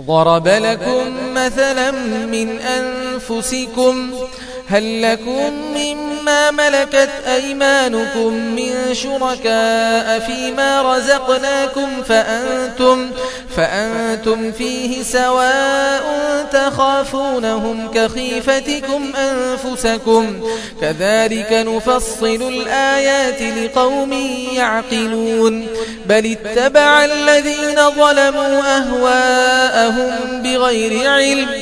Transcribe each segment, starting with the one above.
ضرب لكم مثلا من أنفسكم هل لكم مما ملكت أيمانكم من شركاء فيما رزقناكم فأنتم, فأنتم فيه سواء تخافونهم كخيفتكم أنفسكم كذلك نفصل الآيات لقوم يعقلون بل اتبع الذين ظلموا أهواءهم بغير علم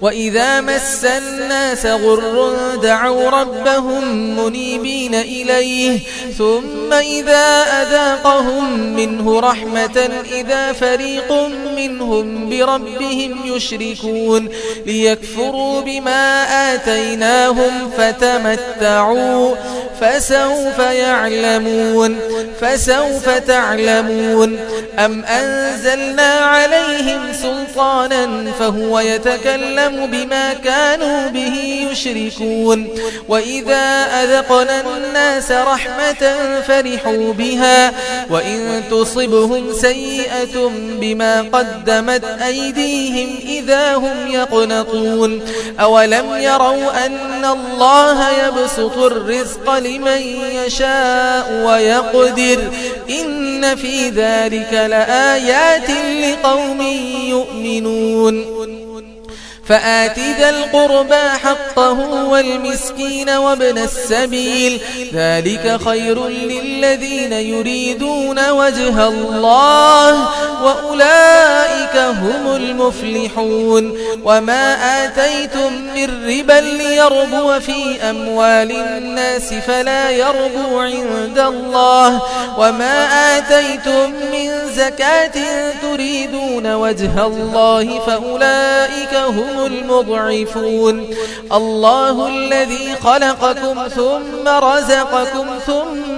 وإذا مس الناس غر دعوا ربهم منيبين إليه ثم إذا أذاقهم منه رحمة إذا فريق منهم بربهم يشركون ليكفروا بما آتيناهم فتمتعوا فسوف يعلمون فسوف تعلمون أم أنزلنا عليهم سلطانا فهو يتكلم بما كانوا به يشركون. وإذا أذقنا الناس رحمة فرحوا بها وإن تصبهم سيئة بما قدمت أيديهم إذا هم يقنطون. أولم يروا أن الله يبسط الرزق لمن يشاء ويقدر؟ إن في ذلك لآيات لقوم يؤمنون. فآت ذا القربى حقه والمسكين وابن السبيل. ذلك خير للذين يريدون وجه الله. وأولئك هم المفلحون وما آتيتم من ربا ليربو في أموال الناس فلا يربو عند الله وما آتيتم من زكاة تريدون وجه الله فأولئك هم المضعفون الله الذي خلقكم ثم رزقكم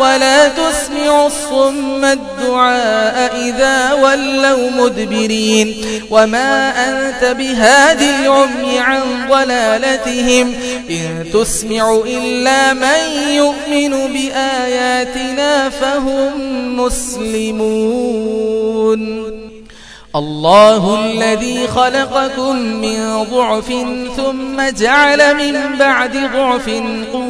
ولا تسمع الصم الدعاء إذا ولوا مدبرين وما أنت بهادي العمي عن ضلالتهم إن تسمع إلا من يؤمن بآياتنا فهم مسلمون الله الذي خلقكم من ضعف ثم جعل من بعد ضعف قوة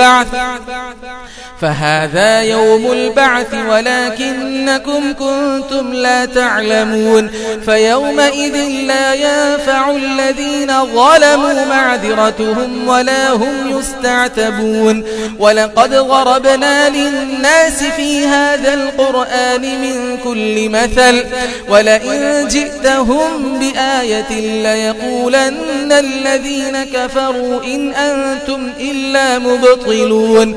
البعث فهذا يوم البعث ولكنكم كنتم لا تعلمون فيومئذ لا ينفع الذين ظلموا معذرتهم ولا هم يستعتبون ولقد ضربنا للناس في هذا القرآن من كل مثل ولئن جئتهم بآية ليقولن الذين كفروا إن أنتم إلا مبطلون